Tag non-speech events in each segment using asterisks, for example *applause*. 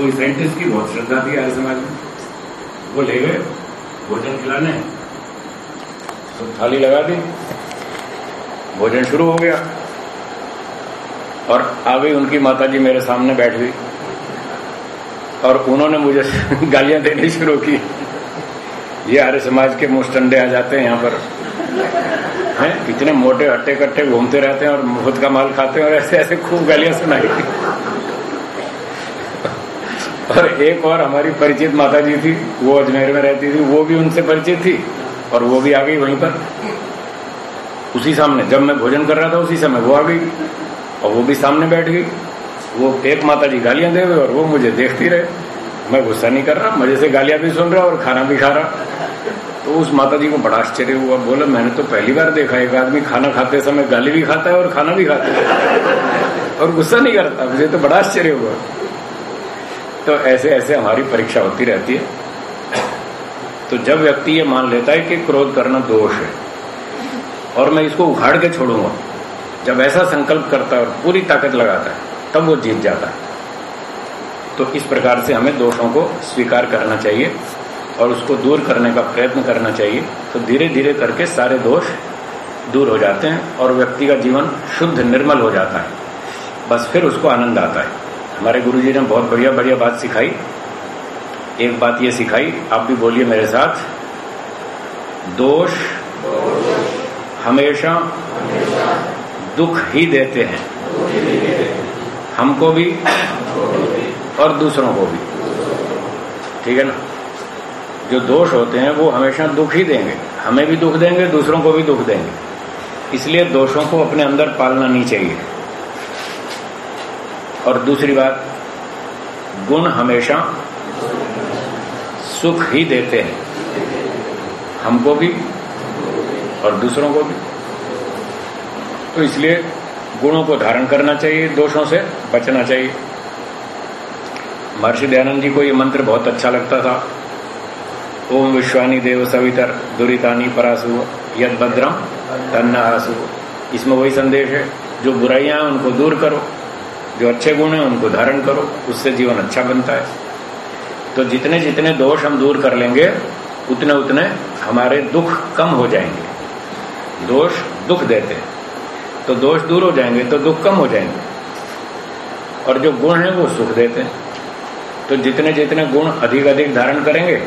कोई साइंटिस्ट की बहुत श्रद्धा थी आर्य समाज में। वो ले गए, भोजन खिलाने। तो थाली लगा दी। भोजन शुरू हो गया। और आ गई उनकी माता जी मेरे सामने बैठ गई। और उन्होंने मुझे *laughs* गालियाँ देनी शुरू की। ये आर्य समाज के मुस्टंडे आ जाते हैं यहाँ पर। हैं? इतने मोटे हट्टे कट्टे घूमते रहते हैं और मुफ़्त का माल खाते हैं और ऐसे ऐसे खूब गालियाँ सुनाई। और एक और हमारी परिचित माता जी थी, वो अजमेर में रहती थी, वो भी उनसे परिचित थी और वो भी आ गई वहीं पर। उसी सामने, जब मैं भोजन कर रहा था उसी समय वो आ गई और वो भी सामने बैठ गई। वो एक माता जी गालियाँ दे और वो मुझे देखती रहे। मैं गुस्सा नहीं कर रहा, मज़े से गालियाँ भी सुन रहा और खाना भी खा रहा। तो उस माता जी को बड़ा आश्चर्य हुआ, बोला, मैंने तो पहली बार देखा, एक आदमी खाना खाते समय गाली भी खाता है और खाना भी खाता है। और गुस्सा नहीं करता, मुझे तो बड़ा आश्चर्य हुआ। तो ऐसे ऐसे हमारी परीक्षा होती रहती है। तो जब व्यक्ति ये मान लेता है कि क्रोध करना दोष है, और मैं इसको उखाड़ के छोड़ूँगा, जब ऐसा संकल्प करता है और पूरी ताकत लगाता है, तब वो जीत जाता है। तो इस प्रकार से हमें दोषों को स्वीकार करना चाहिए और उसको दूर करने का प्रयत्न करना चाहिए। तो धीरे धीरे करके सारे दोष दूर हो जाते हैं और व्यक्ति का जीवन शुद्ध, निर्मल हो जाता है। बस फिर उसको आनंद आता है। हमारे गुरु जी ने बहुत बढ़िया बढ़िया बात सिखाई। एक बात ये सिखाई, आप भी बोलिए मेरे साथ। दोष हमेशा दुख ही देते हैं। हमको भी और दूसरों को भी। ठीक है ना? जो दोष होते हैं, वो हमेशा दुख ही देंगे। हमें भी दुख देंगे, दूसरों को भी दुख देंगे। इसलिए दोषों को अपने अंदर पालना नहीं चाहिए। और दूसरी बात, गुण हमेशा सुख ही देते हैं। हमको भी और दूसरों को भी। तो इसलिए गुणों को धारण करना चाहिए, दोषों से बचना चाहिए। महर्षि दयानंद जी को ये मंत्र बहुत अच्छा लगता था। ओम विश्वानी देव सवितर दुरितानी परासु यद भद्रम आसु इसमें वही संदेश है, जो बुराइयाँ हैं उनको दूर करो। जो अच्छे गुण हैं, उनको धारण करो, उससे जीवन अच्छा बनता है। तो जितने जितने दोष हम दूर कर लेंगे, उतने उतने हमारे दुख कम हो जाएँगे। दोष दुख देते हैं। तो दोष दूर हो जाएँगे तो दुख कम हो जाएँगे। और जो गुण है, वो सुख देते हैं। तो जितने जितने गुण अधिक अधिक धारण करेंगे,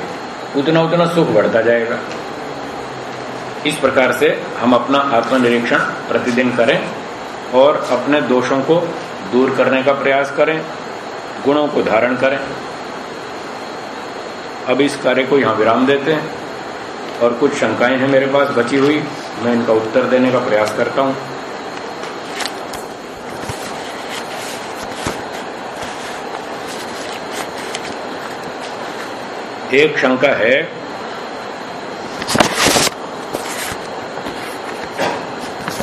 उतना उतना सुख बढ़ता जाएगा। इस प्रकार से हम अपना आत्मनिरीक्षण प्रतिदिन करें और अपने दोषों को दूर करने का प्रयास करें, गुणों को धारण करें। अब इस कार्य को यहाँ विराम देते हैं और कुछ शंकाएँ हैं मेरे पास, बची हुई, मैं इनका उत्तर देने का प्रयास करता हूँ। एक शंका है,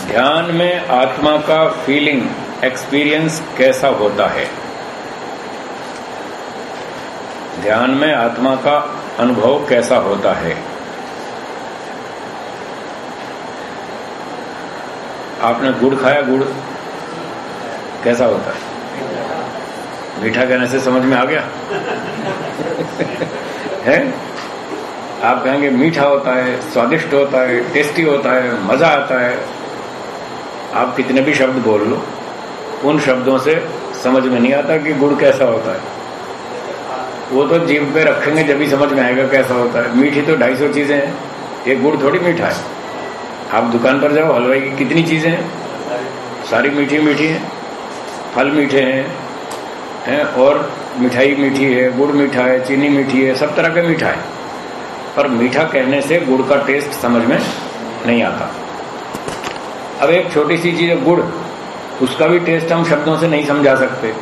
ध्यान में आत्मा का फीलिंग एक्सपीरियंस कैसा होता है? ध्यान में आत्मा का अनुभव कैसा होता है? आपने गुड़ खाया गुड़? कैसा होता है? मीठा कहने से समझ में आ गया? *laughs* है? आप कहेंगे मीठा होता है, स्वादिष्ट होता है, टेस्टी होता है, मज़ा आता है। आप कितने भी शब्द बोल लो। उन शब्दों से समझ में नहीं आता कि गुड़ कैसा होता है। वो तो जीव पे रखेंगे जब ही समझ में आएगा कैसा होता है। मीठी तो ढाई सौ चीज़ें हैं। ये गुड़ थोड़ी मीठा है। आप दुकान पर जाओ, हलवाई की कितनी चीज़ें हैं? सारी मीठी मीठी हैं। फल मीठे हैं। हैं, और मिठाई मीठी है, गुड़ मीठा है, चीनी मीठी है, सब तरह का मीठा है। पर मीठा कहने से गुड़ का टेस्ट समझ में नहीं आता। अब एक छोटी सी चीज़ है, गुड़। उसका भी टेस्ट हम शब्दों से नहीं समझा सकते।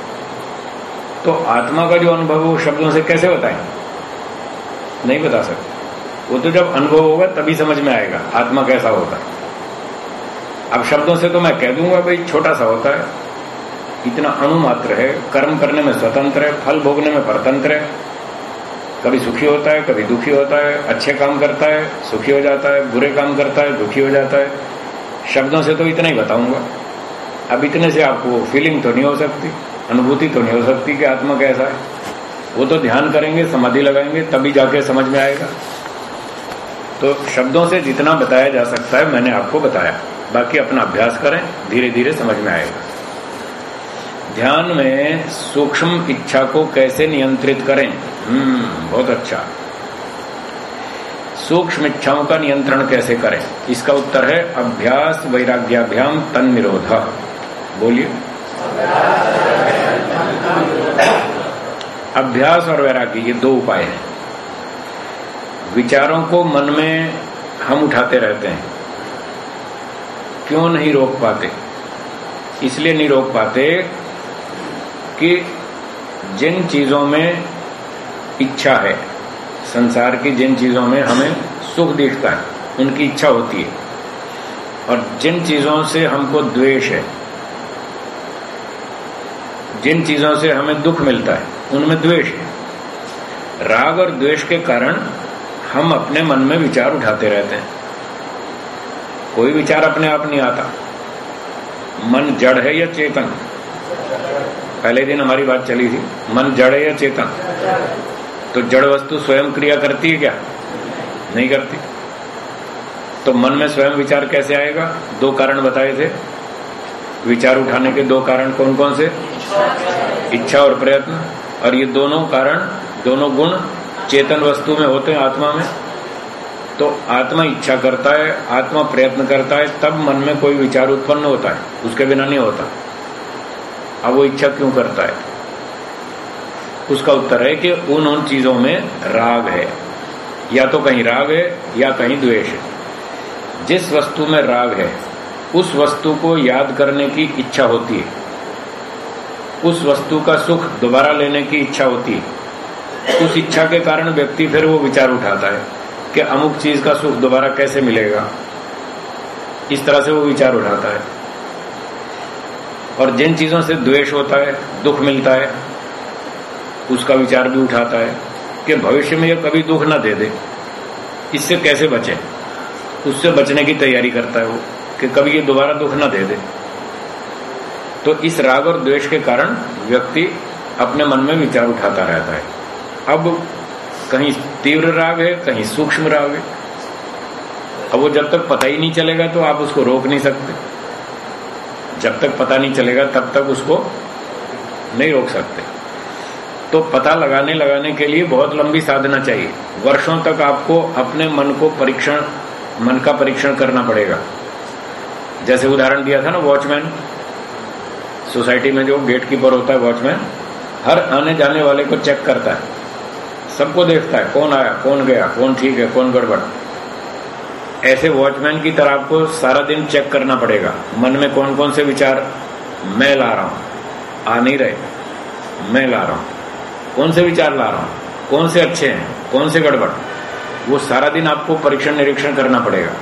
तो आत्मा का जो अनुभव वो शब्दों से कैसे बताएँ? नहीं बता सकते। वो तो जब अनुभव होगा, तभी समझ में आएगा, आत्मा कैसा होता है। अब शब्दों से तो मैं कह दूँगा, भाई, छोटा सा होता है। इतना अणुमात्र है, कर्म करने में स्वतंत्र है, फल भोगने में परतंत्र है। कभी सुखी होता है, कभी दुखी होता है, अच्छे काम करता है, सुखी हो जाता है, बुरे काम करता है, दुखी हो जाता है। शब्दों से तो इतना ही बताऊँगा। अब इतने से आपको फीलिंग तो नहीं हो सकती, अनुभूति तो नहीं हो सकती कि आत्मा कैसा है। वो तो ध्यान करेंगे, समाधि लगाएँगे, तभी जाके समझ में आएगा। तो शब्दों से जितना बताया जा सकता है, मैंने आपको बताया। बाकी अपना अभ्यास करें धीरे धीरे समझ में आएगा। ध्यान में सूक्ष्म इच्छा को कैसे नियंत्रित करें? हम्म बहुत अच्छा। सूक्ष्म इच्छाओं का नियंत्रण कैसे करें? इसका उत्तर है, अभ्यास वैराग्याभ्याम तन निरोध बोलिए। अभ्यास और वैराग्य, ये दो उपाय हैं। विचारों को मन में हम उठाते रहते हैं। क्यों नहीं रोक पाते? इसलिए नहीं रोक पाते कि जिन चीज़ों में इच्छा है, संसार की जिन चीज़ों में हमें सुख दिखता है, उनकी इच्छा होती है। और जिन चीज़ों से हमको द्वेष है जिन चीज़ों से हमें दुख मिलता है, उनमें द्वेष है। राग और द्वेष के कारण हम अपने मन में विचार उठाते रहते हैं। कोई विचार अपने आप नहीं आता। मन जड़ है या चेतन? पहले दिन हमारी बात चली थी, मन जड़ है या चेतन? तो जड़ वस्तु स्वयं क्रिया करती है क्या? नहीं करती। तो मन में स्वयं विचार कैसे आएगा? दो कारण बताए थे। विचार उठाने के दो कारण कौन कौन से? इच्छा और प्रयत्न। और ये दोनों कारण, दोनों गुण चेतन वस्तु में होते हैं आत्मा में। तो आत्मा इच्छा करता है, आत्मा प्रयत्न करता है, तब मन में कोई विचार उत्पन्न होता है। उसके बिना नहीं होता। अब वो इच्छा क्यों करता है? उसका उत्तर है कि उन उन चीज़ों में राग है। या तो कहीं राग है, या कहीं द्वेष है। जिस वस्तु में राग है, उस वस्तु को याद करने की इच्छा होती है। उस वस्तु का सुख दोबारा लेने की इच्छा होती है। उस इच्छा के कारण व्यक्ति फिर वो विचार उठाता है कि अमुक चीज़ का सुख दोबारा कैसे मिलेगा। इस तरह से वो विचार उठाता है। और जिन चीज़ों से द्वेष होता है, दुख मिलता है, उसका विचार भी उठाता है कि भविष्य में यह कभी दुख ना दे दे। इससे कैसे बचे? उससे बचने की तैयारी करता है वो कि कभी ये दोबारा दुख ना दे दे। तो इस राग और द्वेष के कारण व्यक्ति अपने मन में विचार उठाता रहता है। अब कहीं तीव्र राग है, कहीं सूक्ष्म राग है। अब वो जब तक पता ही नहीं चलेगा तो आप उसको रोक नहीं सकते। जब तक पता नहीं चलेगा, तब तक उसको नहीं रोक सकते। तो पता लगाने लगाने के लिए बहुत लंबी साधना चाहिए। वर्षों तक आपको अपने मन को परीक्षण, मन का परीक्षण करना पड़ेगा। जैसे उदाहरण दिया था ना, वॉचमैन। सोसाइटी में जो गेट कीपर होता है वॉचमैन, हर आने जाने वाले को चेक करता है। सबको देखता है, कौन आया, कौन गया, कौन ठीक है, कौन गड़बड़। ऐसे वॉचमैन की तरह आपको सारा दिन चेक करना पड़ेगा, मन में कौन कौन से विचार, मैं ला रहा हूँ, आ नहीं रहे, मैं ला रहा हूँ। कौन से विचार ला रहा हूँ, कौन से अच्छे हैं, कौन से गड़बड़, वो सारा दिन आपको परीक्षण निरीक्षण करना पड़ेगा।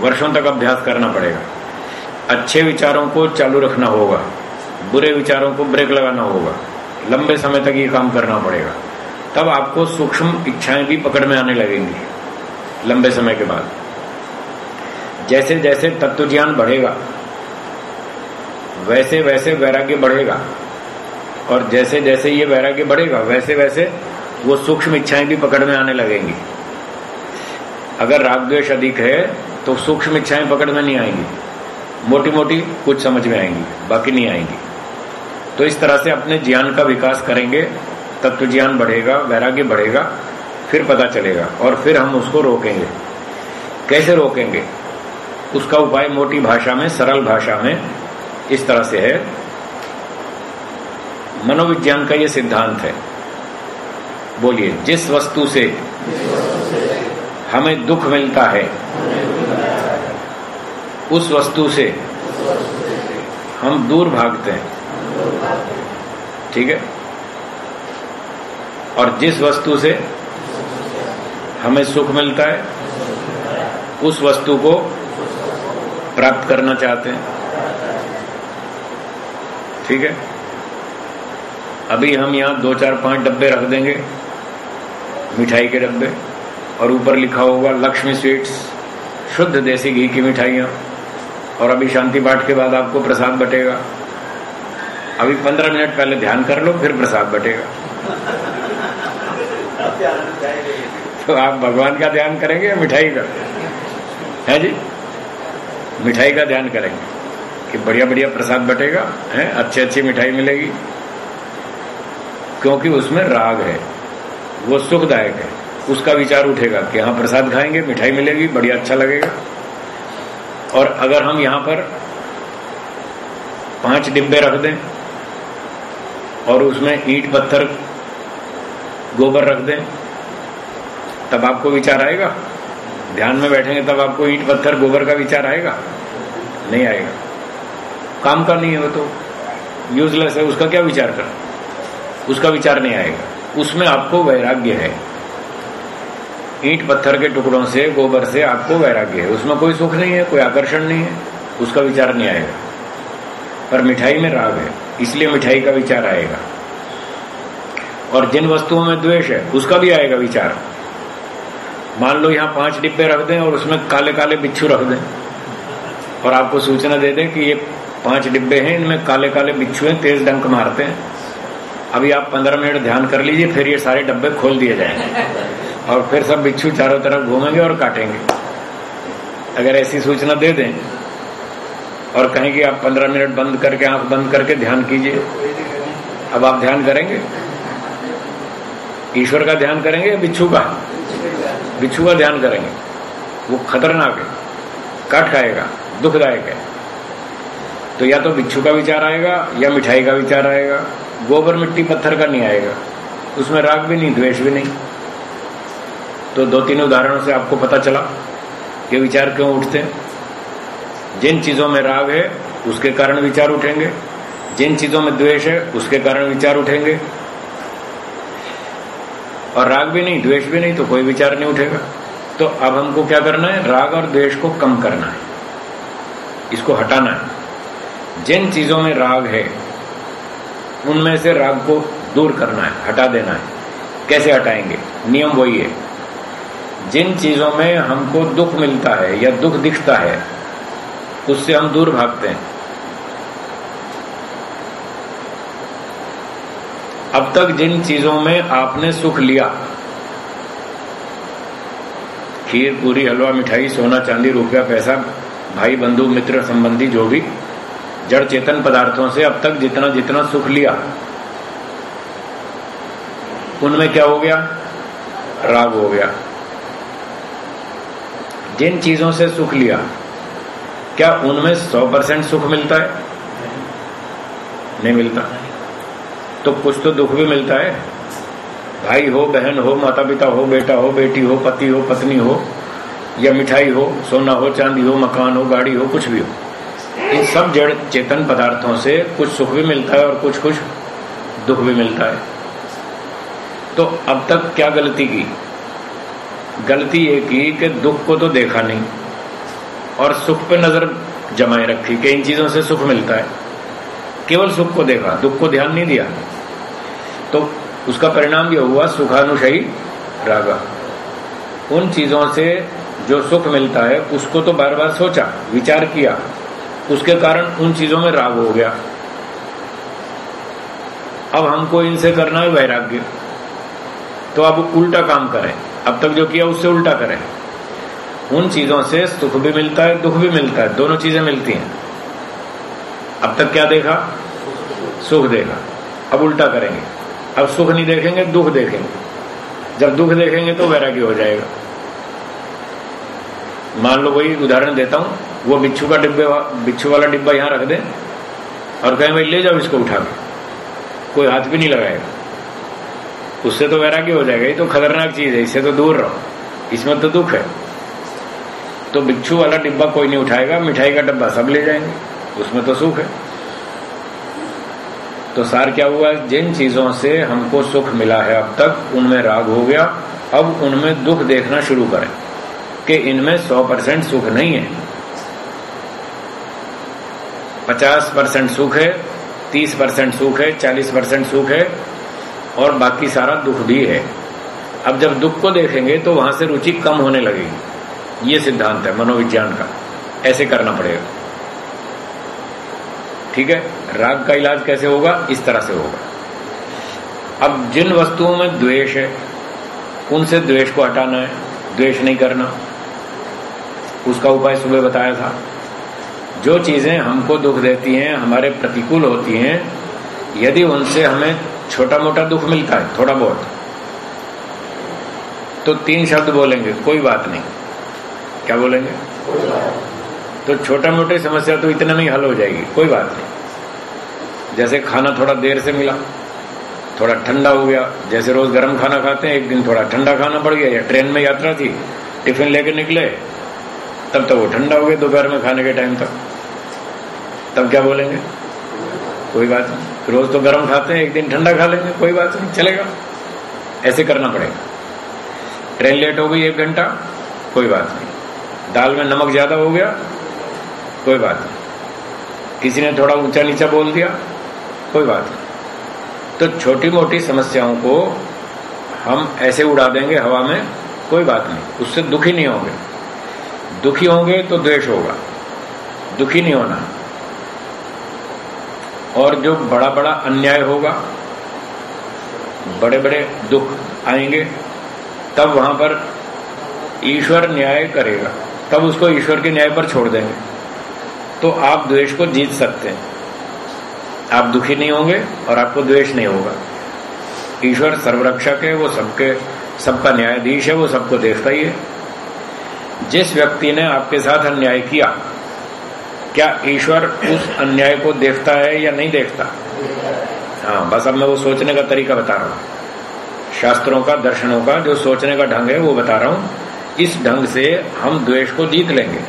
वर्षों तक अभ्यास करना पड़ेगा। अच्छे विचारों को चालू रखना होगा। बुरे विचारों को ब्रेक लगाना होगा। लंबे समय तक ये काम करना पड़ेगा। तब आपको सूक्ष्म इच्छाएँ भी पकड़ में आने लगेंगी, लंबे समय के बाद। जैसे जैसे तत्व ज्ञान बढ़ेगा वैसे वैसे वैराग्य बढ़ेगा। और जैसे जैसे ये वैराग्य बढ़ेगा वैसे वैसे वो सूक्ष्म इच्छाएँ भी पकड़ में आने लगेंगी। अगर राग द्वेष अधिक है तो सूक्ष्म इच्छाएँ पकड़ में नहीं आएँगी। मोटी मोटी कुछ समझ में आएँगी, बाकी नहीं आएँगी। तो इस तरह से अपने ज्ञान का विकास करेंगे तत्व ज्ञान बढ़ेगा, वैराग्य बढ़ेगा, फिर पता चलेगा, और फिर हम उसको रोकेंगे। कैसे रोकेंगे? उसका उपाय मोटी भाषा में, सरल भाषा में इस तरह से है। मनोविज्ञान का यह सिद्धांत है। बोलिए, जिस वस्तु से हमें दुख मिलता है उस वस्तु से हम दूर भागते हैं। ठीक है? और जिस वस्तु से हमें सुख मिलता है, उस वस्तु को प्राप्त करना चाहते हैं। ठीक है? अभी हम यहाँ दो चार पाँच डब्बे रख देंगे, मिठाई के डब्बे, और ऊपर लिखा होगा लक्ष्मी स्वीट्स, शुद्ध देसी घी की मिठाइयाँ। और अभी शांति पाठ के बाद आपको प्रसाद बटेगा। अभी पंद्रह मिनट पहले ध्यान कर लो, फिर प्रसाद बटेगा। तो आप भगवान का ध्यान करेंगे या मिठाई का? है जी? मिठाई का ध्यान करेंगे कि बढ़िया बढ़िया प्रसाद बटेगा, है? अच्छी अच्छी मिठाई मिलेगी। क्योंकि उसमें राग है, वो सुखदायक है। उसका विचार उठेगा कि हाँ प्रसाद खाएँगे, मिठाई मिलेगी, बढ़िया अच्छा लगेगा। और अगर हम यहाँ पर पाँच डिब्बे रख दें और उसमें ईट, पत्थर, गोबर रख दें, तब आपको विचार आएगा? ध्यान में बैठेंगे तब आपको ईट, पत्थर, गोबर का विचार आएगा? नहीं आएगा। काम का नहीं है वो तो। यूजलेस है, उसका क्या विचार कर? उसका विचार नहीं आएगा। उसमें आपको वैराग्य है। ईट पत्थर के टुकड़ों से, गोबर से आपको वैराग्य है। उसमें कोई सुख नहीं है, कोई आकर्षण नहीं है, उसका विचार नहीं आएगा। पर मिठाई में राग है, इसलिए मिठाई का विचार आएगा। और जिन वस्तुओं में द्वेष है, उसका भी आएगा विचार। मान लो यहाँ पाँच डिब्बे रख दें और उसमें काले काले बिच्छू रख दें। और आपको सूचना दे दें कि ये पाँच डिब्बे हैं, इनमें काले काले बिच्छू हैं, तेज डंक मारते हैं। अभी आप पंद्रह मिनट ध्यान कर लीजिए, फिर ये सारे डब्बे खोल दिए जाएँगे। और फिर सब बिच्छू चारों तरफ़ घूमेंगे और काटेंगे। अगर ऐसी सूचना दे दें और कहें कि आप पंद्रह मिनट बंद करके, आँख बंद करके ध्यान कीजिए। अब आप ध्यान करेंगे? ईश्वर का ध्यान करेंगे या बिच्छू का? बिच्छू का ध्यान करेंगे। वो खतरनाक है, काट खाएगा, दुखदायक है। तो या तो बिच्छू का विचार आएगा, या मिठाई का विचार आएगा, गोबर मिट्टी पत्थर का नहीं आएगा। उसमें राग भी नहीं, द्वेष भी नहीं। तो दो तीन उदाहरणों से आपको पता चला कि विचार क्यों उठते हैं। जिन चीज़ों में राग है, उसके कारण विचार उठेंगे। जिन चीज़ों में द्वेष है, उसके कारण विचार उठेंगे। और राग भी नहीं, द्वेष भी नहीं तो कोई विचार नहीं उठेगा। तो अब हमको क्या करना है? राग और द्वेष को कम करना है। इसको हटाना है। जिन चीज़ों में राग है, उनमें से राग को दूर करना है, हटा देना है। कैसे हटाएँगे? नियम वही है। जिन चीज़ों में हमको दुख मिलता है या दुख दिखता है, उससे हम दूर भागते हैं। अब तक जिन चीज़ों में आपने सुख लिया, खीर, पूरी, हलवा, मिठाई, सोना, चांदी, रुपया, पैसा, भाई, बंधु, मित्र, संबंधी, जो भी, जड़ चेतन पदार्थों से अब तक जितना जितना सुख लिया, उनमें क्या हो गया? राग हो गया। जिन चीज़ों से सुख लिया क्या उनमें सौ परसेंट सुख मिलता है? नहीं। मिलता। तो कुछ तो दुख भी मिलता है। भाई हो बहन हो माता पिता हो बेटा हो बेटी हो पति हो पत्नी हो या मिठाई हो सोना हो चांदी हो मकान हो गाड़ी हो कुछ भी हो। इन सब जड़ चेतन पदार्थों से कुछ सुख भी मिलता है और कुछ कुछ दुख भी मिलता है। तो अब तक क्या गलती की? गलती ये की कि दुख को तो देखा नहीं और सुख पे नज़र जमाए रखी कि इन चीज़ों से सुख मिलता है। केवल सुख को देखा, दुख को ध्यान नहीं दिया। तो उसका परिणाम यह हुआ सुखानुषयी रागा। उन चीज़ों से जो सुख मिलता है, उसको तो बार बार सोचा, विचार किया। उसके कारण उन चीज़ों में राग हो गया। अब हमको इनसे करना है वैराग्य। तो अब उल्टा काम करें। अब तक जो किया उससे उल्टा करें। उन चीज़ों से सुख भी मिलता है, दुख भी मिलता है, दोनों चीज़ें मिलती हैं। अब तक क्या देखा? सुख देखा। अब उल्टा करेंगे। अब सुख नहीं देखेंगे, दुख देखेंगे। जब दुख देखेंगे तो वैराग्य हो जाएगा। मान लो वही उदाहरण देता हूँ, वो बिच्छू का डिब्बे बिच्छू वाला डिब्बा यहाँ रख दे और कहें, भाई ले जाओ इसको उठा कोई हाथ भी नहीं लगाएगा। उससे तो वैराग्य हो जाएगा, ये तो खतरनाक चीज़ है, इससे तो दूर रहो। इसमें तो दुख है। तो बिच्छू वाला डिब्बा कोई नहीं उठाएगा, मिठाई का डब्बा सब ले जाएँगे, उसमें तो सुख है। तो सार क्या हुआ, जिन चीज़ों से हमको सुख मिला है अब तक, उनमें राग हो गया, अब उनमें दुख देखना शुरू करें, कि इनमें सौ परसेंट सुख नहीं है। पचास परसेंट सुख है, तीस परसेंट सुख है, चालीस परसेंट सुख है और बाकी सारा दुख भी है। अब जब दुख को देखेंगे तो वहाँ से रुचि कम होने लगेगी। ये सिद्धांत है, मनोविज्ञान का। ऐसे करना पड़ेगा। ठीक है? राग का इलाज कैसे होगा? इस तरह से होगा। अब जिन वस्तुओं में द्वेष है, उनसे द्वेष को हटाना है, द्वेष नहीं करना। उसका उपाय सुबह बताया था। जो चीज़ें हमको दुख देती हैं, हमारे प्रतिकूल होती हैं, यदि उनसे हमें छोटा मोटा दुख मिलता है थोड़ा बहुत तो तीन शब्द बोलेंगे, कोई बात नहीं। क्या बोलेंगे? तो छोटा मोटी समस्या तो इतना नहीं हल हो जाएगी, कोई बात नहीं। जैसे खाना थोड़ा देर से मिला, थोड़ा ठंडा हो गया, जैसे रोज गर्म खाना खाते हैं, एक दिन थोड़ा ठंडा खाना पड़ गया, या ट्रेन में यात्रा थी, टिफ़िन लेके निकले, तब तो वो ठंडा हो गया दोपहर में खाने के टाइम तक। तब क्या बोलेंगे? कोई बात नहीं। रोज तो गर्म खाते हैं, एक दिन ठंडा खा लेंगे, कोई बात नहीं, चलेगा। ऐसे करना पड़ेगा। ट्रेन लेट हो गई एक घंटा, कोई बात नहीं। दाल में नमक ज़्यादा हो गया, कोई बात नहीं। किसी ने थोड़ा ऊँचा नीचा बोल दिया, कोई बात नहीं। तो छोटी मोटी समस्याओं को हम ऐसे उड़ा देंगे हवा में, कोई बात नहीं। उससे दुखी नहीं होंगे। दुखी होंगे तो द्वेष होगा। दुखी नहीं होना। और जो बड़ा बड़ा अन्याय होगा, बड़े बड़े दुख आएँगे, तब वहाँ पर ईश्वर न्याय करेगा। तब उसको ईश्वर के न्याय पर छोड़ देंगे। तो आप द्वेष को जीत सकते हैं। आप दुखी नहीं होंगे और आपको द्वेष नहीं होगा। ईश्वर सर्वरक्षक है, वो सबके, सबका न्यायाधीश है, वो सबको देखता ही है। जिस व्यक्ति ने आपके साथ अन्याय किया क्या ईश्वर उस अन्याय को देखता है या नहीं देखता? हाँ बस अब मैं वो सोचने का तरीका बता रहा हूँ। शास्त्रों का, दर्शनों का जो सोचने का ढंग है वो बता रहा हूँ। इस ढंग से हम द्वेष को जीत लेंगे,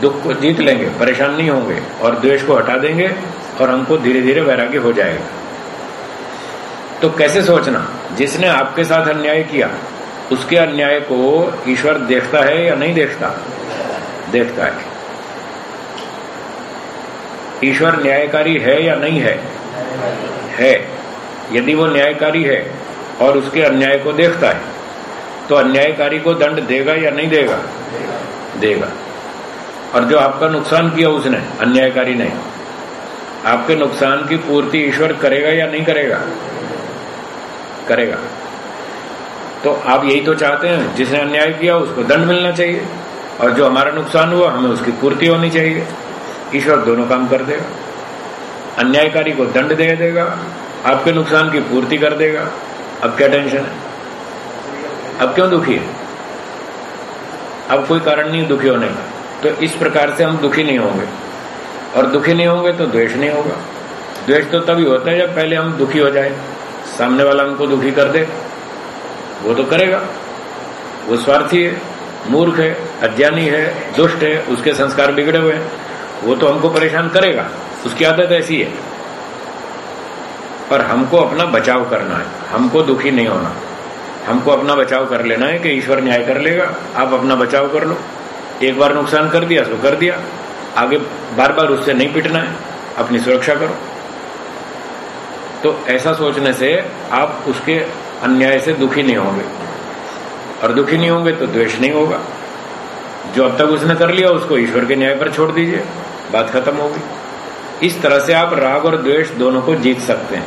दुख को जीत लेंगे, परेशान नहीं होंगे और द्वेष को हटा देंगे और हमको धीरे धीरे वैराग्य हो जाएगा। तो कैसे सोचना? जिसने आपके साथ अन्याय किया, उसके अन्याय को ईश्वर देखता है या नहीं देखता? देखता है। ईश्वर न्यायकारी है या नहीं है? है। यदि वो न्यायकारी है और उसके अन्याय को देखता है तो अन्यायकारी को दंड देगा या नहीं देगा? देगा। और जो आपका नुकसान किया उसने, अन्यायकारी नहीं, आपके नुकसान की पूर्ति ईश्वर करेगा या नहीं करेगा? करेगा। तो आप यही तो चाहते हैं, जिसने अन्याय किया उसको दंड मिलना चाहिए, और जो हमारा नुकसान हुआ हमें उसकी पूर्ति होनी चाहिए। ईश्वर दोनों काम कर देगा। अन्यायकारी को दंड दे देगा। आपके नुकसान की पूर्ति कर देगा। अब क्या टेंशन है? अब क्यों दुखी है? अब कोई कारण नहीं, दुखी होने का। तो इस प्रकार से हम दुखी नहीं होंगे। और दुखी नहीं होंगे तो द्वेष नहीं होगा। द्वेष तो तभी होता है जब पहले हम दुखी हो जाए। सामने वाला हमको दुखी कर दे। वो तो करेगा। वो स्वार्थी है, मूर्ख है, अज्ञानी है, दुष्ट है, उसके संस्कार बिगड़े हुए हैं। वो तो हमको परेशान करेगा। उसकी आदत ऐसी है। पर हमको अपना बचाव करना है। हमको दुखी नहीं होना। हमको अपना बचाव कर लेना है कि ईश्वर न्याय कर लेगा। आप अपना बचाव कर लो। एक बार नुकसान कर दिया तो कर दिया। आगे बार बार उससे नहीं पिटना है। अपनी सुरक्षा करो। तो ऐसा सोचने से आप उसके अन्याय से दुखी नहीं होंगे। और दुखी नहीं होंगे तो द्वेष नहीं होगा। जो अब तक उसने कर लिया, उसको ईश्वर के न्याय पर छोड़ दीजिए। बात खत्म होगी इस तरह से आप राग और द्वेष दोनों को जीत सकते हैं।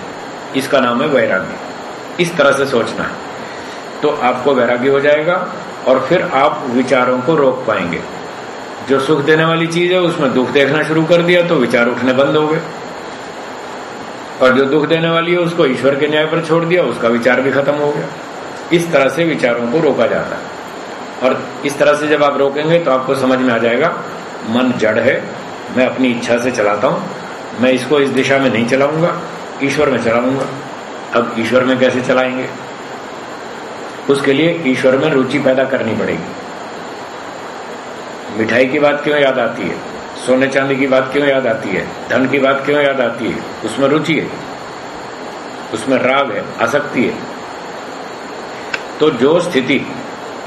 इसका नाम है वैराग्य। इस तरह से सोचना है। तो आपको वैराग्य हो जाएगा और फिर आप विचारों को रोक पाएँगे। जो सुख देने वाली चीज़ है, उसमें दुख देखना शुरू कर दिया तो विचार उठने बंद हो गए। और जो दुख देने वाली है, उसको ईश्वर के न्याय पर छोड़ दिया, उसका विचार भी खत्म हो गया। इस तरह से विचारों को रोका जाता है। और इस तरह से जब आप रोकेंगे तो आपको समझ में आ जाएगा, मन जड़ है मैं अपनी इच्छा से चलाता हूँ। मैं इसको इस दिशा में नहीं चलाऊँगा, ईश्वर में चलाऊँगा। अब ईश्वर में कैसे चलाएँगे? उसके लिए ईश्वर में रुचि पैदा करनी पड़ेगी। मिठाई की बात क्यों याद आती है? सोने चांदी की बात क्यों याद आती है? धन की बात क्यों याद आती है? उसमें रुचि है। उसमें राग है, आसक्ति है। तो जो स्थिति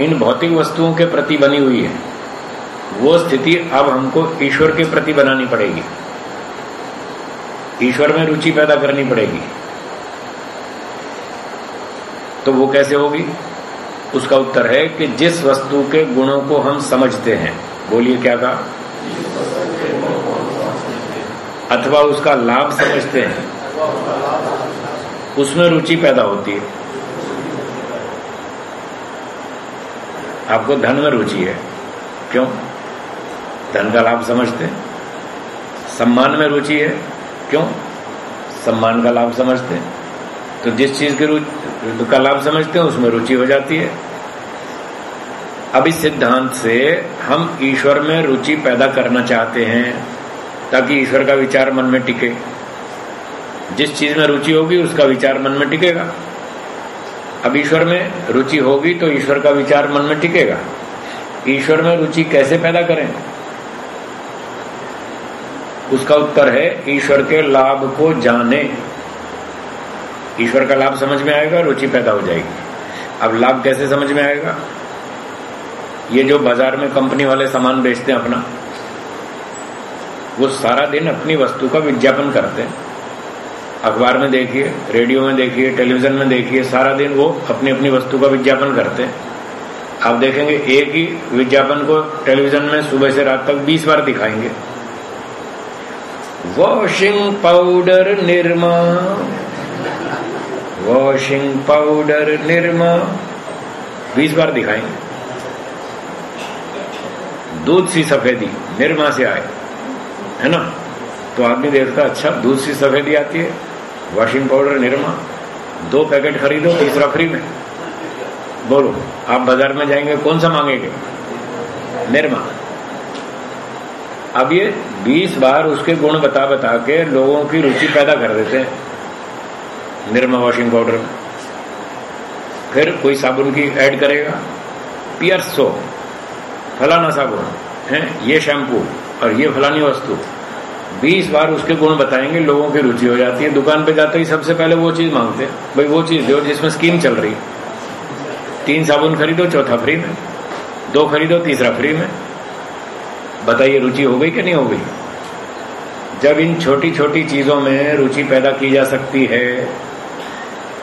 इन भौतिक वस्तुओं के प्रति बनी हुई है वो स्थिति अब हमको ईश्वर के प्रति बनानी पड़ेगी। ईश्वर में रुचि पैदा करनी पड़ेगी। तो वो कैसे होगी? उसका उत्तर है कि जिस वस्तु के गुणों को हम समझते हैं, बोलिए क्या कहा अथवा उसका लाभ समझते हैं। उसमें रुचि पैदा होती है। आपको धन में रुचि है। क्यों? धन का लाभ समझते हैं। सम्मान में रुचि है। क्यों? सम्मान का लाभ समझते हैं। तो जिस चीज़ के रुचि का लाभ समझते हैं, उसमें रुचि हो जाती है। अब इस सिद्धांत से हम ईश्वर में रुचि पैदा करना चाहते हैं, ताकि ईश्वर का विचार मन में टिके। जिस चीज़ में रुचि होगी, उसका विचार मन में टिकेगा। अब ईश्वर में रुचि होगी तो ईश्वर का विचार मन में टिकेगा। ईश्वर में रुचि कैसे पैदा करें? उसका उत्तर है, ईश्वर के लाभ को जाने। ईश्वर का लाभ समझ में आएगा, रुचि पैदा हो जाएगी। अब लाभ कैसे समझ में आएगा? ये जो बाज़ार में कंपनी वाले सामान बेचते हैं अपना, वो सारा दिन अपनी वस्तु का विज्ञापन करते हैं। अखबार में देखिए, रेडियो में देखिए, टेलीविज़न में देखिए, सारा दिन वो अपनी अपनी वस्तु का विज्ञापन करते हैं। आप देखेंगे, एक ही विज्ञापन को टेलीविज़न में सुबह से रात तक 20 बार दिखाएँगे। Washing powder Nirma washing powder Nirma 20 बार दिखाएँगे दूध सी सफेदी निर्मा से आए। है ना? तो आदमी देखता अच्छा दूध सी सफेदी आती है। वॉशिंग पाउडर निरमा दो पैकेट खरीदो, तीसरा फ्री में। बोलो, आप बाज़ार में जाएँगे, कौन सा मांगेंगे? निरमा अब ये 20 बार उसके गुण बता बता के लोगों की रुचि पैदा कर देते हैं। Nirma washing powder. में फिर कोई साबुन की ऐड करेगा। पियर पियर्सो। फलाना साबुन, है? ये शैम्पू और ये फलानी वस्तु। बीस बार उसके गुण बताएँगे, लोगों की रुचि हो जाती है। दुकान पे जाते ही सबसे पहले वो चीज़ मांगते हैं। भाई, वो चीज़ दो जिसमें स्कीम चल रही तीन साबुन खरीदो, चौथा फ्री में। दो खरीदो, तीसरा फ्री में। बताइए, रुचि हो गई कि नहीं हो गई? जब इन छोटी छोटी चीज़ों में रुचि पैदा की जा सकती है,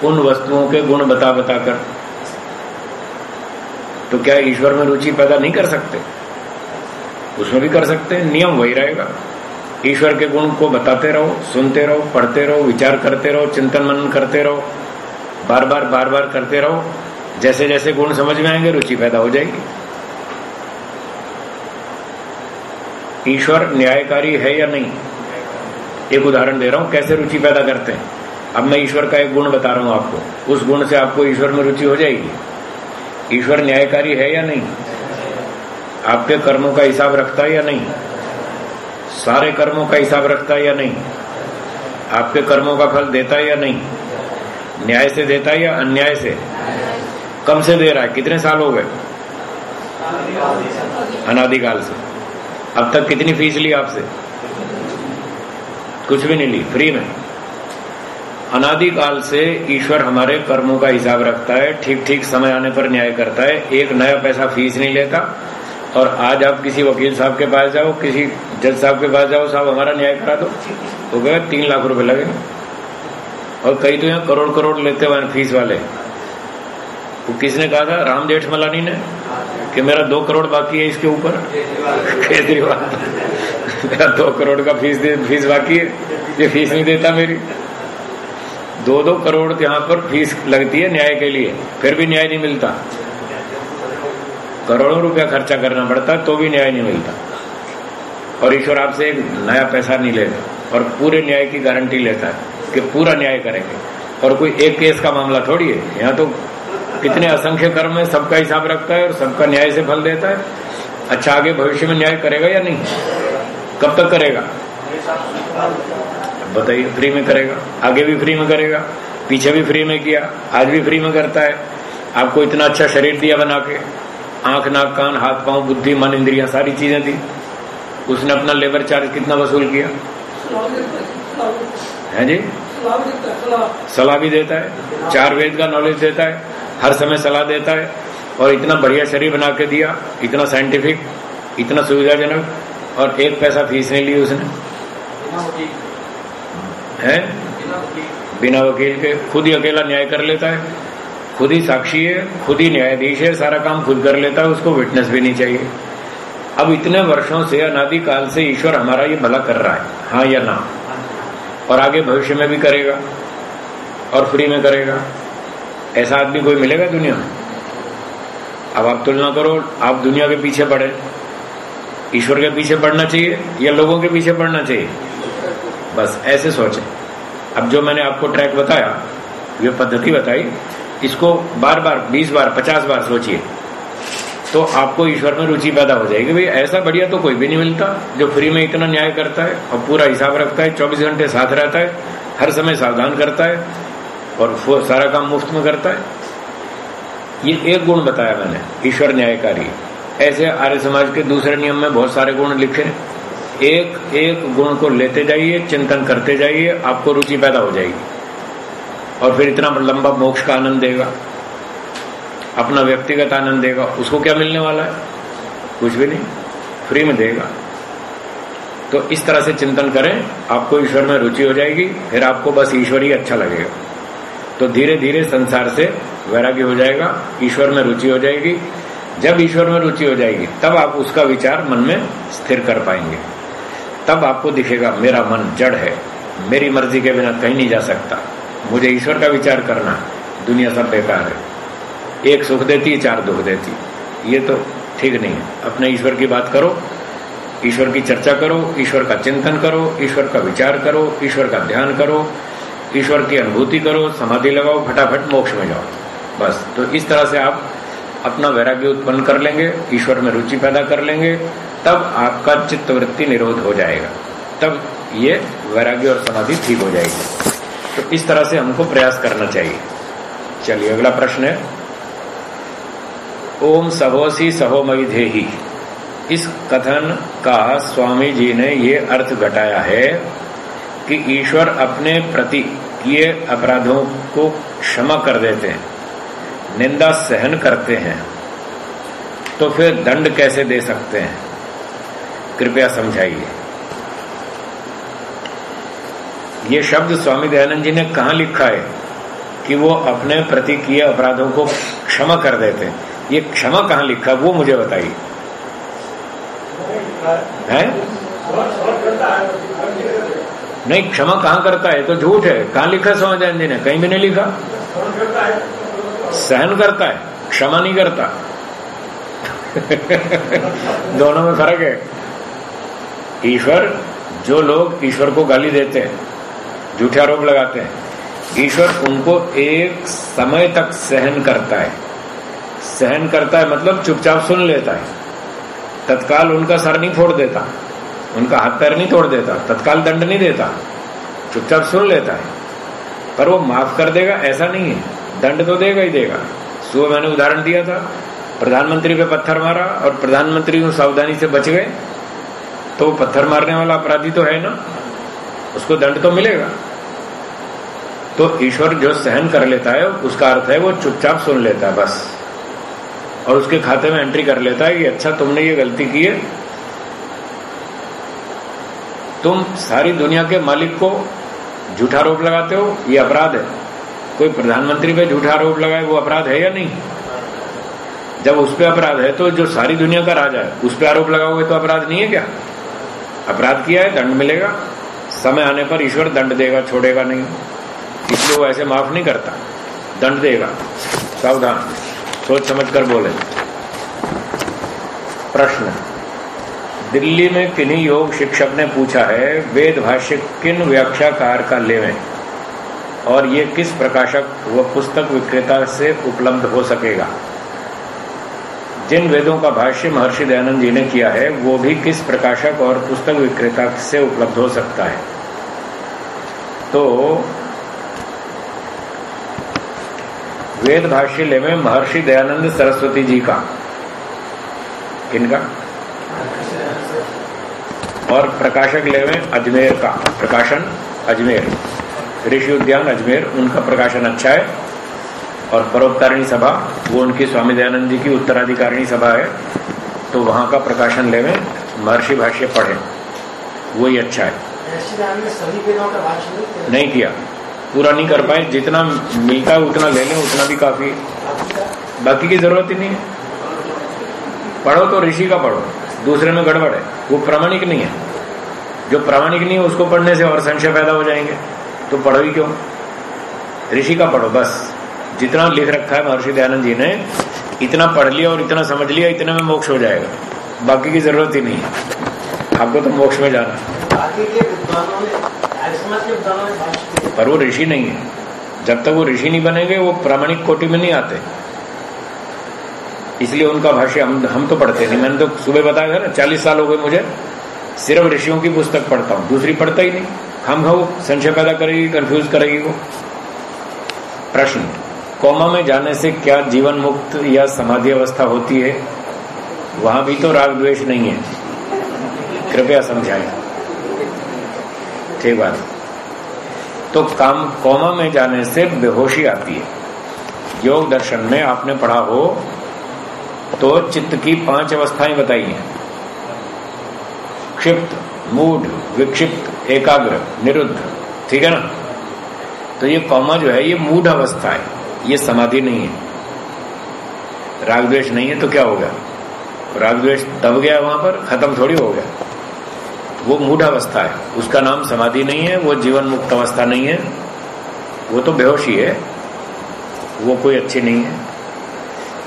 उन वस्तुओं के गुण बता बताकर तो क्या ईश्वर में रुचि पैदा नहीं कर सकते? उसमें भी कर सकते हैं, नियम वही रहेगा। ईश्वर के गुण को बताते रहो, सुनते रहो, पढ़ते रहो, विचार करते रहो, चिंतन मनन करते रहो बार बार बार बार करते रहो। जैसे जैसे गुण समझ में आएँगे, रुचि पैदा हो जाएगी। ईश्वर न्यायकारी है या नहीं? एक उदाहरण दे रहा हूँ, कैसे रुचि पैदा करते हैं? अब मैं ईश्वर का एक गुण बता रहा हूँ आपको। उस गुण से आपको ईश्वर में रुचि हो जाएगी। ईश्वर न्यायकारी है या नहीं? आपके कर्मों का हिसाब रखता है या नहीं? सारे कर्मों का हिसाब रखता है या नहीं? आपके कर्मों का फल देता है या नहीं? न्याय से देता है या अन्याय से? कम से दे रहा है। कितने साल हो गए? अनादिकाल से। अब तक कितनी फ़ीस ली आपसे? कुछ भी नहीं ली फ्री में। अनादिकाल से ईश्वर हमारे कर्मों का हिसाब रखता है ठीक ठीक समय आने पर न्याय करता है, एक नया पैसा फ़ीस नहीं लेता, और आज आप किसी वकील साहब के पास जाओ, किसी जज साहब के पास जाओ, साहब हमारा न्याय करा दो तो गए तीन लाख रुपए लगे और कई तो यहाँ करोड़ करोड़ लेते हुए फ़ीस वाले। वो किसने कहा था? राम जेठमलानी ने? कि मेरा दो करोड़ बाकी है इसके ऊपर? केजरीवाल। मेरा दो करोड़ का फ़ीस फ़ीस बाकी है? ये फ़ीस नहीं देता मेरी। दो दो करोड़ यहाँ पर फ़ीस लगती है न्याय के लिए, फिर भी न्याय नहीं मिलता। करोड़ों रुपया खर्चा करना पड़ता तो भी न्याय नहीं मिलता। और ईश्वर आपसे एक नया पैसा नहीं लेता, और पूरे न्याय की गारंटी लेता है कि पूरा न्याय करेंगे। और कोई एक केस का मामला थोड़ी है, यहाँ तो कितने असंख्य कर्म है, सबका हिसाब रखता है और सबका न्याय से फल देता है। अच्छा आगे भविष्य में न्याय करेगा या नहीं? कब तक करेगा? बताइए, फ्री में करेगा। आगे भी फ्री में करेगा, पीछे भी फ्री में किया, आज भी फ्री में करता है। आपको इतना अच्छा शरीर दिया बना के, आँख, नाक, कान, हाथ, पाँव, बुद्धि, मन, इंद्रिया, सारी चीज़ें दी। उसने अपना लेबर चार्ज कितना वसूल किया? है जी? सलाह भी देता है, चार वेद का नॉलेज देता है। हर समय सलाह देता है और इतना बढ़िया शरीर बना के दिया इतना साइंटिफिक इतना सुविधाजनक और एक पैसा फ़ीस नहीं ली उसने। है? बिना वकील के। खुद ही अकेला न्याय कर लेता है। खुद ही साक्षी है खुद ही न्यायाधीश है सारा काम खुद कर लेता है उसको विटनेस भी नहीं चाहिए। अब इतने वर्षों से अनादिकाल से ईश्वर हमारा ये भला कर रहा है हाँ या ना? और आगे भविष्य में भी करेगा और फ्री में करेगा। ऐसा आदमी कोई मिलेगा दुनिया में? अब आप तुलना करो, आप दुनिया के पीछे पड़े ईश्वर के पीछे पड़ना चाहिए या लोगों के पीछे पड़ना चाहिए? बस ऐसे सोचे। अब जो मैंने आपको ट्रैक बताया, ये पद्धति बताई, इसको बार बार बीस बार, पचास बार सोचिए। तो आपको ईश्वर में रुचि पैदा हो जाएगी। भाई, ऐसा बढ़िया तो कोई भी नहीं मिलता जो फ्री में इतना न्याय करता है और पूरा हिसाब रखता है, चौबीस घंटे साथ रहता है, हर समय सावधान करता है। और वो सारा काम मुफ़्त में करता है। ये एक गुण बताया मैंने, ईश्वर न्यायकारी। ऐसे आर्य समाज के दूसरे नियम में बहुत सारे गुण लिखे एक एक गुण को लेते जाइए, चिंतन करते जाइए, आपको रुचि पैदा हो जाएगी। और फिर इतना लंबा मोक्ष का आनंद देगा। अपना व्यक्तिगत आनंद देगा। उसको क्या मिलने वाला है? कुछ भी नहीं। फ्री में देगा। तो इस तरह से चिंतन करें, आपको ईश्वर में रुचि हो जाएगी, फिर आपको बस ईश्वर ही अच्छा लगेगा। तो धीरे धीरे संसार से वैराग्य हो जाएगा, ईश्वर में रुचि हो जाएगी। जब ईश्वर में रुचि हो जाएगी, तब आप उसका विचार मन में स्थिर कर पाएँगे। तब आपको दिखेगा, मेरा मन जड़ है, मेरी मर्ज़ी के बिना कहीं नहीं जा सकता। मुझे ईश्वर का विचार करना, दुनिया सब बेकार है। एक सुख देती, चार दुख देती। ये तो ठीक नहीं है। अपने ईश्वर की बात करो, ईश्वर की चर्चा करो, ईश्वर का चिंतन करो, ईश्वर का विचार करो, ईश्वर का ध्यान करो ईश्वर की अनुभूति करो, समाधि लगाओ, फटाफट मोक्ष में जाओ। बस तो इस तरह से आप अपना वैराग्य उत्पन्न कर लेंगे, ईश्वर में रुचि पैदा कर लेंगे, तब आपका चित्तवृत्ति निरोध हो जाएगा। तब ये वैराग्य और समाधि ठीक हो जाएगी। तो इस तरह से हमको प्रयास करना चाहिए। चलिए, अगला प्रश्न है। ओम सहोसी सहोमयी धेही इस कथन का स्वामी जी ने ये अर्थ घटाया है कि ईश्वर अपने प्रति किए अपराधों को क्षमा कर देते हैं, निंदा सहन करते हैं तो फिर दंड कैसे दे सकते हैं? कृपया समझाइए। ये शब्द स्वामी दयानंद जी ने कहा लिखा है कि वो अपने प्रति किए अपराधों को क्षमा कर देते हैं? ये क्षमा कहा लिखा वो मुझे बताइए। है? नहीं, क्षमा कहाँ करता है? तो झूठ है। कहाँ लिखा दयानंद जी ने? कहीं भी नहीं लिखा। सहन करता है। क्षमा नहीं करता। *laughs* दोनों में फ़र्क है। ईश्वर, जो लोग ईश्वर को गाली देते हैं, झूठे आरोप लगाते हैं, ईश्वर उनको एक समय तक सहन करता है। सहन करता है मतलब चुपचाप सुन लेता है। तत्काल उनका सर नहीं फोड़ देता। उनका हाथ पैर नहीं तोड़ देता, तत्काल दंड नहीं देता, चुपचाप सुन लेता है। पर वो माफ़ कर देगा, ऐसा नहीं है। दंड तो देगा ही देगा। सुबह मैंने उदाहरण दिया था। प्रधानमंत्री पे पत्थर मारा और प्रधानमंत्री सावधानी से बच गए। तो पत्थर मारने वाला अपराधी तो है ना? उसको दंड तो मिलेगा। तो ईश्वर जो सहन कर लेता है, उसका अर्थ है वो चुपचाप सुन लेता है बस। और उसके खाते में एंट्री कर लेता है कि अच्छा तुमने ये गलती की है तुम सारी दुनिया के मालिक को झूठा आरोप लगाते हो? ये अपराध है। कोई प्रधानमंत्री पे झूठा आरोप लगाए, वो अपराध है या नहीं? जब उस पर अपराध है तो जो सारी दुनिया का राजा है, उस पर आरोप लगाओगे तो अपराध नहीं है क्या? अपराध किया है, दंड मिलेगा। समय आने पर ईश्वर दंड देगा, छोड़ेगा नहीं। इसलिए वो ऐसे माफ़ नहीं करता। दंड देगा। सावधान। सोच समझ कर बोले। प्रश्न। दिल्ली में किन्हीं योग शिक्षक ने पूछा है, वेद भाष्य किन व्याख्याकार का लेवें और ये किस प्रकाशक व पुस्तक विक्रेता से उपलब्ध हो सकेगा? जिन वेदों का भाष्य महर्षि दयानंद जी ने किया है, वो भी किस प्रकाशक और पुस्तक विक्रेता से उपलब्ध हो सकता है? तो वेद भाष्य ले में महर्षि दयानंद सरस्वती जी का। किनका और प्रकाशक ले अजमेर का प्रकाशन अजमेर। ऋषि उद्यान अजमेर उनका प्रकाशन अच्छा है। और परोपकारिणी सभा वो उनकी स्वामी दयानंद जी की उत्तराधिकारिणी सभा है। तो वहाँ का प्रकाशन ले महर्षि भाष्य पढ़े। वो ही। अच्छा है नहीं किया? पूरा नहीं कर पाए। जितना मिलता है उतना ले लें उतना भी काफ़ी। बाकी की ज़रूरत ही नहीं है। पढ़ो तो ऋषि का पढ़ो। दूसरे में गड़बड़ है। वो प्रामाणिक नहीं है। जो प्रामाणिक नहीं है उसको पढ़ने से और संशय पैदा हो जाएँगे। तो पढ़ो ही क्यों? ऋषि का पढ़ो बस। जितना लिख रखा है महर्षि दयानंद जी ने इतना पढ़ लिया और इतना समझ लिया इतने में मोक्ष हो जाएगा। बाकी की ज़रूरत ही नहीं है। आपको तो मोक्ष में जाना। पर वो ऋषि नहीं है। जब तक वो ऋषि नहीं बनेंगे वो प्रामाणिक कोटि में नहीं आते। इसलिए उनका भाष्य हम हम तो पढ़ते नहीं। मैंने तो सुबह बताया था ना, चालीस साल हो गए मुझे। सिर्फ़ ऋषियों की पुस्तक पढ़ता हूँ, दूसरी पढ़ता ही नहीं। हम हो, संशय पैदा करेगी कंफ्यूज करेगी वो। प्रश्न, कोमा में जाने से क्या जीवन मुक्त या समाधि अवस्था होती है? वहाँ भी तो राग द्वेष नहीं है। कृपया समझाएँ। ठीक बात। तो काम, कोमा में जाने से बेहोशी आती है। योग दर्शन में आपने पढ़ा हो तो चित्त की पाँच अवस्थाएँ बताई हैं। क्षिप्त मूड विक्षिप्त, एकाग्र, निरुद्ध। ठीक है ना? तो ये कौमा जो है, ये मूड अवस्था है। ये समाधि नहीं है। रागद्वेश नहीं है तो क्या हो गया? रागद्वेश दब गया वहाँ पर, खत्म थोड़ी हो गया। वो मूढ़ अवस्था है। उसका नाम समाधि नहीं है, वो जीवन मुक्त अवस्था नहीं है। वो तो बेहोशी है। वो कोई अच्छी नहीं है।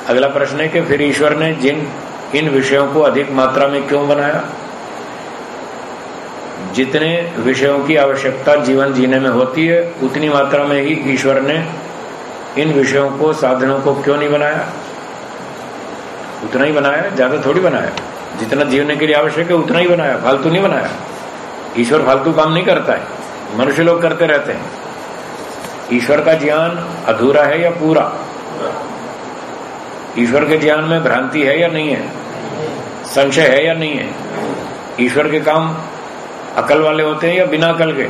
अगला प्रश्न है कि फिर ईश्वर ने जिन, इन विषयों को अधिक मात्रा में क्यों बनाया? जितने विषयों की आवश्यकता जीवन जीने में होती है, उतनी मात्रा में ही ईश्वर ने इन विषयों को, साधनों को क्यों नहीं बनाया? उतना ही बनाया, ज़्यादा थोड़ी बनाया। जितना जीवने के लिए आवश्यक है, उतना ही बनाया, फालतू नहीं बनाया। ईश्वर फालतू काम नहीं करता है, मनुष्य लोग करते रहते हैं। ईश्वर का ज्ञान अधूरा है या पूरा? ईश्वर के ज्ञान में भ्रांति है या नहीं है? संशय है या नहीं है? ईश्वर के काम अकल वाले होते हैं या बिना अकल के?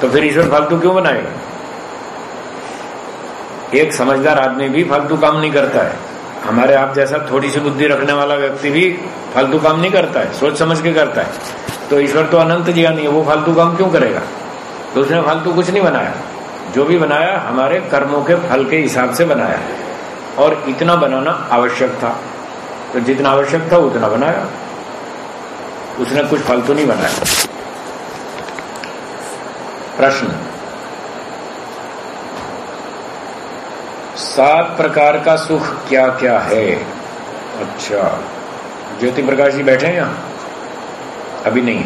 तो फिर ईश्वर फालतू क्यों बनाएगा एक समझदार आदमी भी फालतू काम नहीं करता है। हमारे आप जैसा थोड़ी सी बुद्धि रखने वाला व्यक्ति भी फालतू काम नहीं करता है, सोच समझ के करता है। तो ईश्वर तो अनंत ज्ञानी है, वो फालतू काम क्यों करेगा? तो उसने फालतू कुछ नहीं बनाया। जो भी बनाया, हमारे कर्मों के फल के हिसाब से बनाया और इतना बनाना आवश्यक था। तो जितना आवश्यक था, उतना बनाया। उसने कुछ फालतू नहीं बनाया। प्रश्न। सात प्रकार का सुख क्या क्या है? अच्छा। ज्योति प्रकाश जी बैठे हैं यहाँ? अभी नहीं।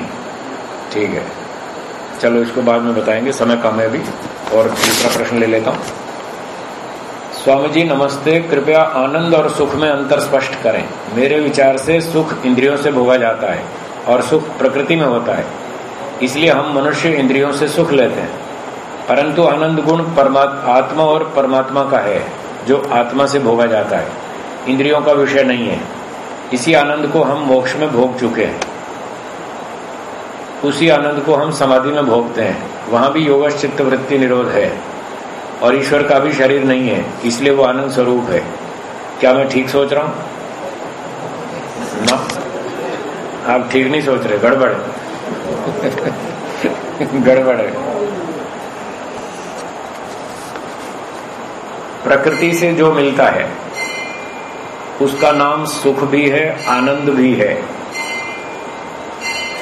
ठीक है। चलो, इसको बाद में बताएँगे। समय कम है अभी। और दूसरा प्रश्न ले लेता हूँ। स्वामी जी, नमस्ते। कृपया आनंद और सुख में अंतर स्पष्ट करें। मेरे विचार से सुख इंद्रियों से भोगा जाता है और सुख प्रकृति में होता है। इसलिए हम मनुष्य इंद्रियों से सुख लेते हैं। परंतु आनंद गुण आत्मा और परमात्मा का है, जो आत्मा से भोगा जाता है। इंद्रियों का विषय नहीं है। इसी आनंद को हम मोक्ष में भोग चुके हैं। उसी आनंद को हम समाधि में भोगते हैं। वहाँ भी योग चित्त वृत्ति निरोध है। और ईश्वर का भी शरीर नहीं है, इसलिए वो आनंद स्वरूप है। क्या मैं ठीक सोच रहा हूँ? ना। आप ठीक नहीं सोच रहे, गड़बड़ *laughs* गड़बड़ है। प्रकृति से जो मिलता है, उसका नाम सुख भी है, आनंद भी है।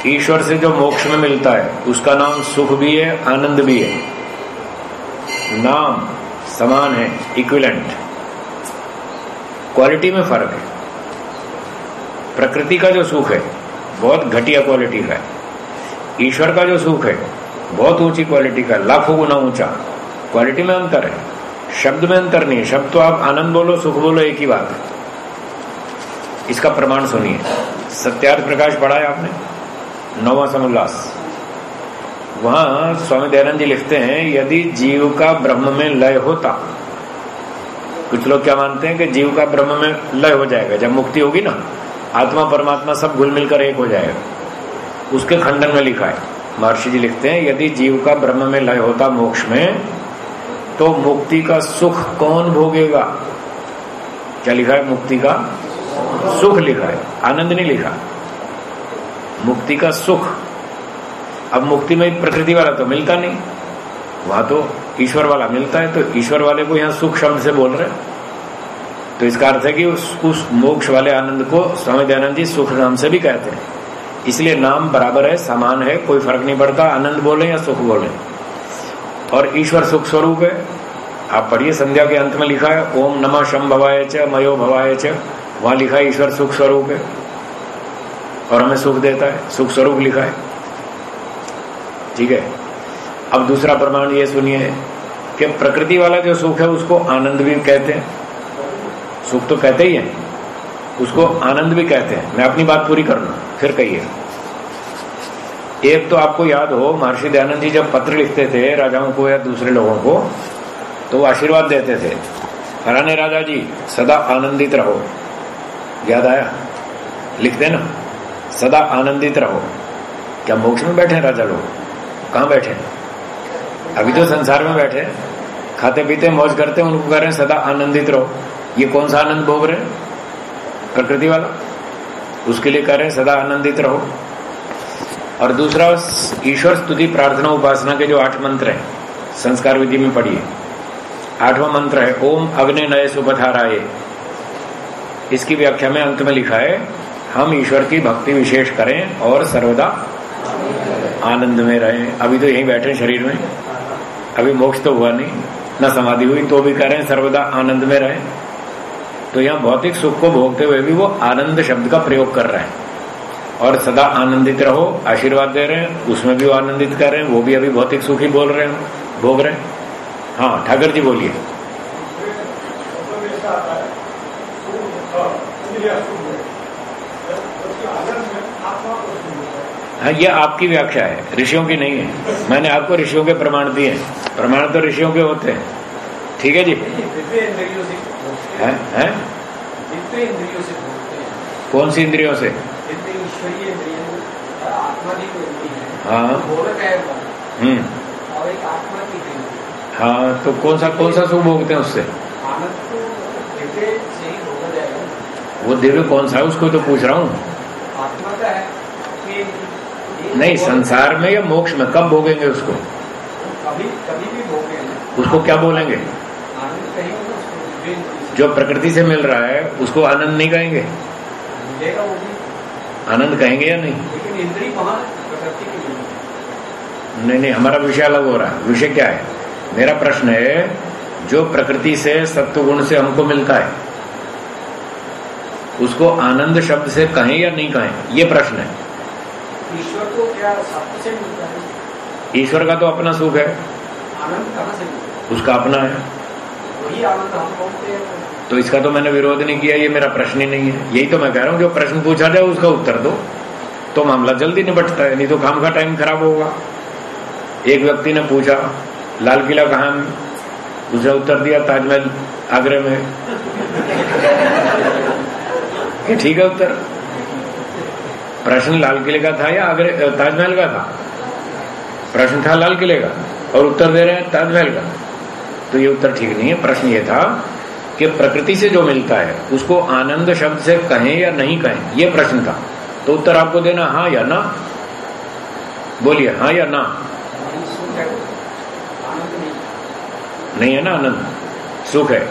ईश्वर से जो मोक्ष में मिलता है, उसका नाम सुख भी है, आनंद भी है। नाम समान है इक्विलेंट क्वालिटी में फ़र्क है। प्रकृति का जो सुख है, बहुत घटिया क्वालिटी का है। ईश्वर का जो सुख है, बहुत ऊँची क्वालिटी का लाखों गुना ऊँचा। क्वालिटी में अंतर है। शब्द में अंतर नहीं शब्द तो आप आनंद बोलो, सुख बोलो, एक ही बात है। इसका प्रमाण सुनिए। सत्यार्थ प्रकाश पढ़ा है आपने? नौवा समुल्लास वहाँ स्वामी दयानंद जी लिखते हैं, यदि जीव का ब्रह्म में लय होता, कुछ लोग क्या मानते हैं कि जीव का ब्रह्म में लय हो जाएगा, जब मुक्ति होगी ना, आत्मा, परमात्मा सब घुल मिलकर एक हो जाएगा। उसके खंडन में लिखा है। महर्षि जी लिखते हैं, यदि जीव का ब्रह्म में लय होता मोक्ष में तो मुक्ति का सुख कौन भोगेगा? क्या लिखा है? मुक्ति का सुख लिखा है। आनंद नहीं लिखा। मुक्ति का सुख अब मुक्ति में प्रकृति वाला तो मिलता नहीं। वहाँ तो ईश्वर वाला मिलता है तो ईश्वर वाले को यहाँ सुख शब्द से बोल रहे तो इसका अर्थ है कि उस, उस मोक्ष वाले आनंद को स्वामी दयानंद जी सुख नाम से भी कहते हैं। इसलिए नाम बराबर है समान है कोई फ़र्क नहीं पड़ता आनंद बोले या सुख बोले। और ईश्वर सुख स्वरूप है। आप पढ़िए संध्या के अंत में लिखा है ओम नमः शम भवाय च मयो भवाय च। वहाँ लिखा है ईश्वर सुख स्वरूप है। और हमें सुख देता है सुख स्वरूप लिखा है। ठीक है? अब दूसरा प्रमाण ये सुनिए कि प्रकृति वाला जो सुख है, उसको आनंद भी कहते हैं। सुख तो कहते ही है। उसको आनंद भी कहते हैं। मैं अपनी बात पूरी कर लू, फिर कहिए। एक तो आपको याद हो, महर्षि दयानंद जी जब पत्र लिखते थे राजाओं को या दूसरे लोगों को तो वो आशीर्वाद देते थे। हराने राजा जी, सदा आनंदित रहो। याद आया? लिखते ना? सदा आनंदित रहो। क्या मोक्ष में बैठे राजा लोग? कहाँ बैठे? अभी तो संसार में बैठे। खाते पीते, मौज करते हैं उनको कह रहे हैं सदा आनंदित रहो। ये कौन सा आनंद भोग रहे? प्रकृति वाला? उसके लिए कह रहे हैं सदा आनंदित रहो। और दूसरा, ईश्वर स्तुति, प्रार्थना, उपासना के जो आठ मंत्र हैं, संस्कार विधि में पढ़िए। आठवां मंत्र है, ओम अग्नि नये सुपथाराय। इसकी व्याख्या में अंत में लिखा है, हम ईश्वर की भक्ति विशेष करें और सर्वदा आनंद में रहें। अभी तो यहीं बैठे शरीर में। अभी मोक्ष तो हुआ नहीं, न समाधि हुई तो भी कह रहे हैं सर्वदा आनंद में रहें। तो यहाँ भौतिक सुख को भोगते हुए भी वो आनंद शब्द का प्रयोग कर रहे हैं। और सदा आनंदित रहो, आशीर्वाद दे रहे हैं, उसमें भी वो आनंदित कर रहे हैं, वो भी अभी भौतिक सुख ही बोल रहे हैं, भोग रहे हैं। हाँ ठाकर जी बोलिए। हाँ ये आपकी व्याख्या है, ऋषियों की नहीं है। मैंने आपको ऋषियों के प्रमाण दिए हैं। प्रमाण तो ऋषियों के होते हैं। ठीक है जी? है? कौन सी इंद्रियों से? हाँ। हम्म। हाँ तो कौन सा कौन सा सुख भोगते हैं उससे? वो दिव्य कौन सा है, उसको तो पूछ रहा हूँ। नहीं संसार में या मोक्ष में कब भोगेंगे उसको? कभी कभी भी भोगेंगे। उसको क्या बोलेंगे? जो प्रकृति से मिल रहा है उसको आनंद नहीं कहेंगे? आनंद कहेंगे या नहीं? लेकिन इंद्री वहाँ प्रकृति की नहीं नहीं हमारा विषय अलग हो रहा है। विषय क्या है? मेरा प्रश्न है जो प्रकृति से सत्व गुण से हमको मिलता है उसको आनंद शब्द से कहें या नहीं कहें? ये प्रश्न है। ईश्वर को क्या मिलता है? ईश्वर का तो अपना सुख है। आनंद कहाँ से मिलता उसका अपना है। वही आनंद हम बोलते हैं? तो इसका तो मैंने विरोध नहीं किया ये मेरा प्रश्न ही नहीं है। यही तो मैं कह रहा हूँ जो प्रश्न पूछा जाए उसका उत्तर दो। तो मामला जल्दी निपटता है नहीं तो काम का टाइम खराब होगा। एक व्यक्ति ने पूछा लाल किला कहा उसने उत्तर दिया ताजमहल आगरे में *laughs* ठीक है उत्तर। प्रश्न लाल किले का था या आगरे ताजमहल का था? प्रश्न था लाल किले का और उत्तर दे रहे हैं ताजमहल का। तो ये उत्तर ठीक नहीं है। प्रश्न ये था कि प्रकृति से जो मिलता है, उसको आनंद शब्द से कहें या नहीं कहें, ये प्रश्न था। तो उत्तर आपको देना हाँ या ना? बोलिए हाँ या ना? नहीं है ना आनंद? सुख है।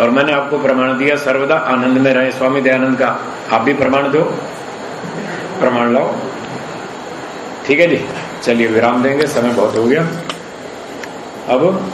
और मैंने आपको प्रमाण दिया, सर्वदा आनंद में रहे। स्वामी दयानंद का, आप भी प्रमाण दो। प्रमाण लाओ। ठीक है जी? चलिए विराम देंगे समय बहुत हो गया। अब